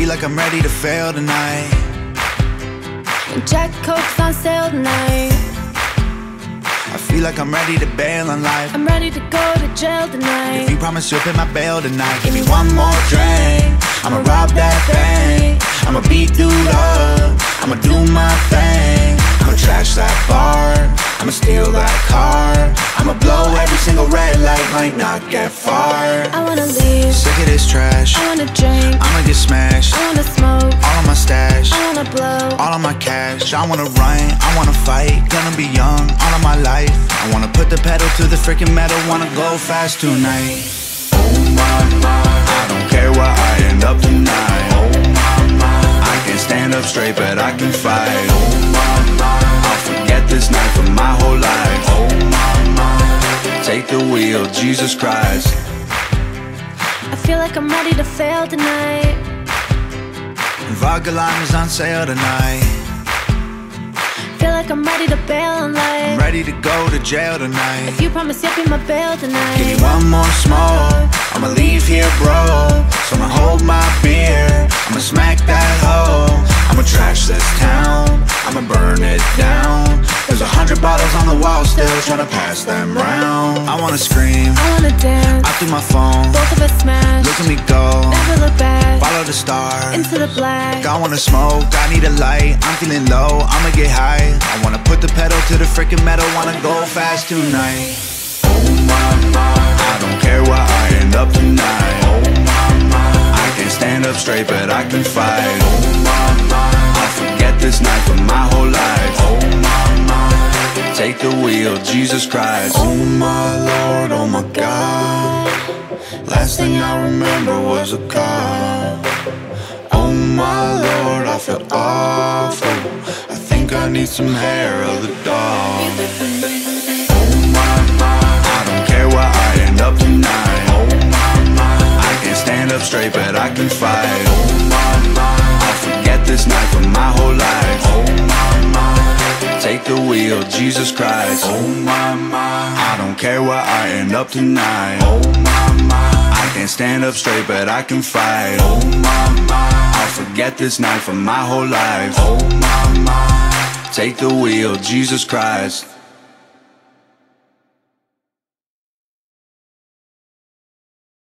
feel like I'm ready to fail tonight. Jack Coke's on sale tonight. I feel like I'm ready to bail on life. I'm ready to go to jail tonight. If you promise you'll pay my bail tonight, give me one more drink. I'ma rob that bank. I'ma beat dude up. I'ma do my thing. I'ma trash that bar. I'ma steal that car. I'ma blow every single red light, might not get far. I wanna. Sick of this trash. I wanna drink. I'ma get smashed. I wanna smoke. All of my stash. I wanna blow. All of my cash, I wanna run, I wanna fight, gonna be young, all of my life. I wanna put the pedal to the freaking metal, wanna go fast tonight. Oh my, my, I don't care where I end up tonight. Oh my, my, I can't stand up straight, but I can fight. Oh my, my, I'll forget this night for my whole life. Oh my, my, take the wheel, Jesus Christ. I feel like I'm ready to fail tonight. Vodka is on sale tonight. Feel like I'm ready to bail on life. I'm ready to go to jail tonight. If you promise you'll be my bail tonight. Give me one more smoke. I'ma leave here broke. Wall still trying to pass them round. I wanna scream. I wanna dance. Out through my phone. Both of us smash. Look at me go. Never look back. Follow the star. Into the black. I wanna smoke, I need a light. I'm feeling low, I'ma get high. I wanna put the pedal to the freaking metal, wanna go fast tonight. Oh my, my, I don't care where I end up tonight. Oh my, my, I can't stand up straight, but I can fight. Oh my, my, I'll forget this night for my whole life. Take the wheel, Jesus Christ. Oh my Lord, oh my God. Last thing I remember was a car. Oh my lord, I feel awful. I think I need some hair of the dog. Oh my my, I don't care where I end up tonight. Oh my my, I can't stand up straight, but I can fight. Take the wheel, Jesus Christ. Oh my my, I don't care where I end up tonight. Oh my my, I can't stand up straight, but I can fight. Oh my my, I'll forget this night for my whole life. Oh my my, take the wheel, Jesus Christ.